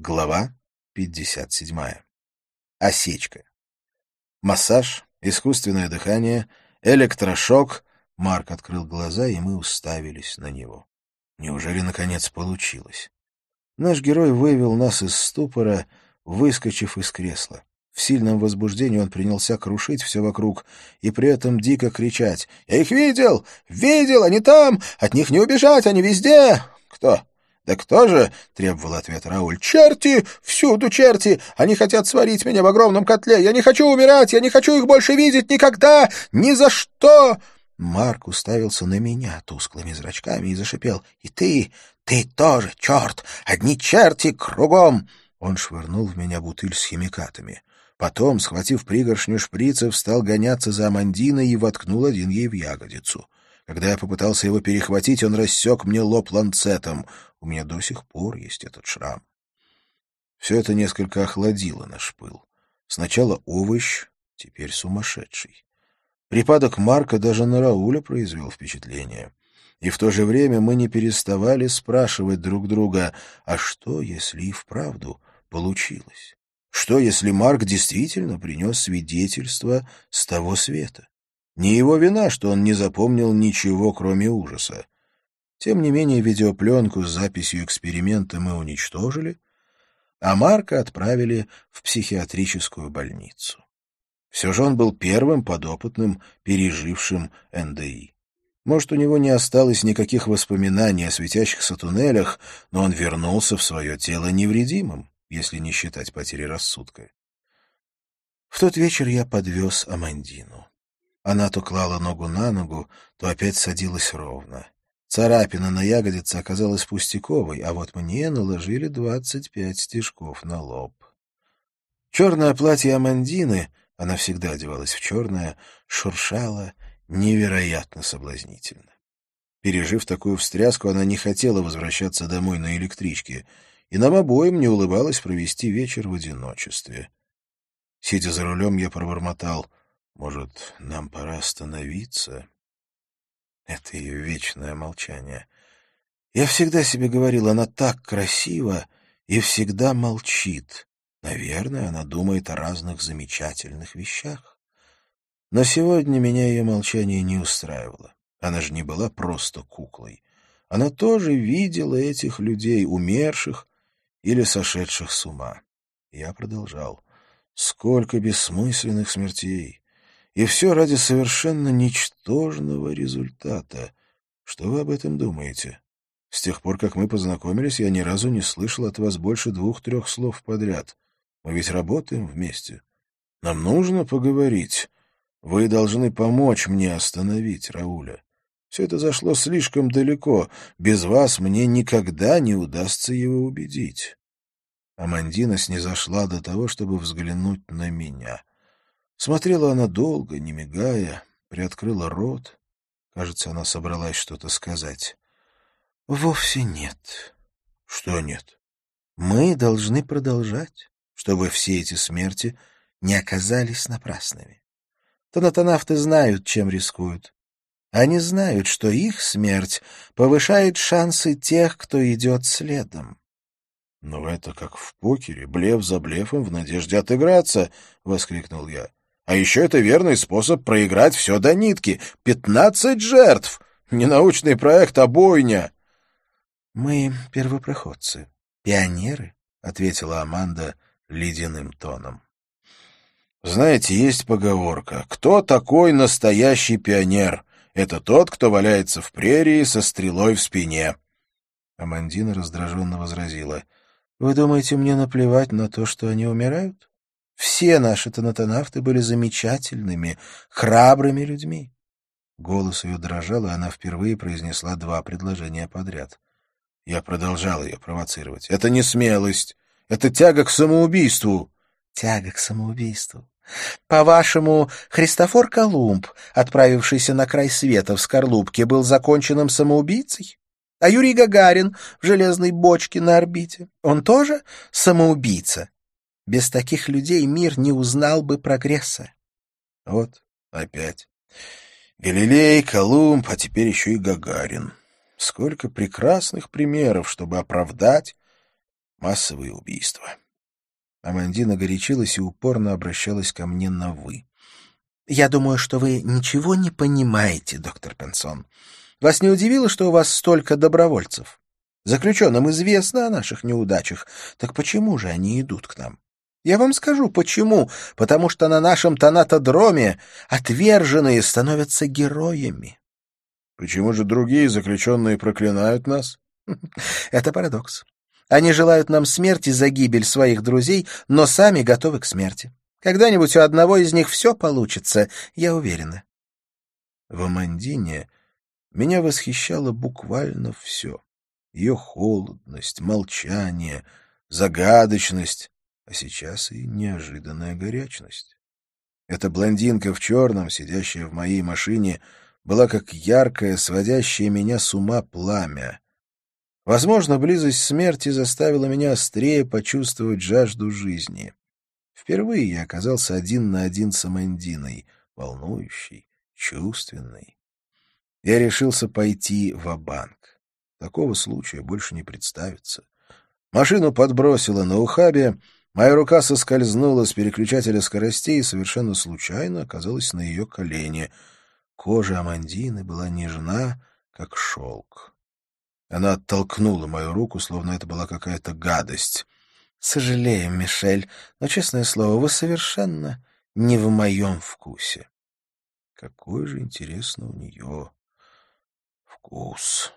Глава 57. Осечка. Массаж, искусственное дыхание, электрошок. Марк открыл глаза, и мы уставились на него. Неужели, наконец, получилось? Наш герой вывел нас из ступора, выскочив из кресла. В сильном возбуждении он принялся крушить все вокруг и при этом дико кричать. «Я их видел! Видел! Они там! От них не убежать! Они везде!» «Кто? «Да кто же?» — требовал ответ Рауль. «Черти! Всюду черти! Они хотят сварить меня в огромном котле! Я не хочу умирать! Я не хочу их больше видеть никогда! Ни за что!» Марк уставился на меня тусклыми зрачками и зашипел. «И ты! Ты тоже, черт! Одни черти кругом!» Он швырнул в меня бутыль с химикатами. Потом, схватив пригоршню шприцев, стал гоняться за Амандиной и воткнул один ей в ягодицу. Когда я попытался его перехватить, он рассек мне лоб ланцетом. У меня до сих пор есть этот шрам. Все это несколько охладило наш пыл. Сначала овощ, теперь сумасшедший. Припадок Марка даже на Рауля произвел впечатление. И в то же время мы не переставали спрашивать друг друга, а что, если и вправду получилось? Что, если Марк действительно принес свидетельство с того света? Не его вина, что он не запомнил ничего, кроме ужаса. Тем не менее, видеопленку с записью эксперимента мы уничтожили, а Марка отправили в психиатрическую больницу. Все же он был первым подопытным, пережившим НДИ. Может, у него не осталось никаких воспоминаний о светящихся туннелях, но он вернулся в свое тело невредимым, если не считать потери рассудка. В тот вечер я подвез Амандину. Она то клала ногу на ногу, то опять садилась ровно. Царапина на ягодице оказалась пустяковой, а вот мне наложили двадцать пять стежков на лоб. Черное платье Амандины, она всегда одевалась в черное, шуршало невероятно соблазнительно. Пережив такую встряску, она не хотела возвращаться домой на электричке, и нам обоим не улыбалось провести вечер в одиночестве. Сидя за рулем, я пробормотал — может, нам пора остановиться? Это ее вечное молчание. Я всегда себе говорил, она так красива и всегда молчит. Наверное, она думает о разных замечательных вещах. Но сегодня меня ее молчание не устраивало. Она же не была просто куклой. Она тоже видела этих людей, умерших или сошедших с ума. Я продолжал. Сколько бессмысленных смертей! И все ради совершенно ничтожного результата. Что вы об этом думаете? С тех пор, как мы познакомились, я ни разу не слышал от вас больше двух-трех слов подряд. Мы ведь работаем вместе. Нам нужно поговорить. Вы должны помочь мне остановить Рауля. Все это зашло слишком далеко. Без вас мне никогда не удастся его убедить. Амандина снизошла до того, чтобы взглянуть на меня. Смотрела она долго, не мигая, приоткрыла рот. Кажется, она собралась что-то сказать. — Вовсе нет. — Что нет? — Мы должны продолжать, чтобы все эти смерти не оказались напрасными. Тонатонавты знают, чем рискуют. Они знают, что их смерть повышает шансы тех, кто идет следом. — Но это как в покере, блеф за блефом в надежде отыграться, — воскликнул я. А еще это верный способ проиграть все до нитки. Пятнадцать жертв! Не научный проект, а бойня!» «Мы первопроходцы, пионеры», — ответила Аманда ледяным тоном. «Знаете, есть поговорка. Кто такой настоящий пионер? Это тот, кто валяется в прерии со стрелой в спине». Амандина раздраженно возразила. «Вы думаете, мне наплевать на то, что они умирают? Все наши тонатонавты были замечательными, храбрыми людьми. Голос ее дрожал, и она впервые произнесла два предложения подряд. Я продолжал ее провоцировать. «Это не смелость. Это тяга к самоубийству». «Тяга к самоубийству. По-вашему, Христофор Колумб, отправившийся на край света в скорлупке, был законченным самоубийцей? А Юрий Гагарин в железной бочке на орбите? Он тоже самоубийца?» Без таких людей мир не узнал бы прогресса. Вот опять. Галилей, Колумб, а теперь еще и Гагарин. Сколько прекрасных примеров, чтобы оправдать Массовые убийства. Амандина горячилась и упорно обращалась ко мне на «вы». «Я думаю, что вы ничего не понимаете, доктор Пенсон. Вас не удивило, что у вас столько добровольцев? Заключенным известно о наших неудачах. Так почему же они идут к нам? Я вам скажу, почему. Потому что на нашем тонатодроме отверженные становятся героями. Почему же другие заключенные проклинают нас? Это парадокс. Они желают нам смерти за гибель своих друзей, но сами готовы к смерти. Когда-нибудь у одного из них все получится, я уверена. В Амандине меня восхищало буквально все. Ее холодность, молчание, загадочность, а сейчас и неожиданная горячность. Эта блондинка в черном, сидящая в моей машине, была как яркое, сводящее меня с ума пламя. Возможно, близость смерти заставила меня острее почувствовать жажду жизни. Впервые я оказался один на один с Амандиной, волнующий, чувственный. Я решился пойти в банк Такого случая больше не представится. Машину подбросило на ухабе, моя рука соскользнула с переключателя скоростей и совершенно случайно оказалась на ее колене. Кожа Амандины была нежна, как шелк. Она оттолкнула мою руку, словно это была какая-то гадость. «Сожалею, Мишель, но, честное слово, вы совершенно не в моем вкусе». Какой же интересно у нее вкус.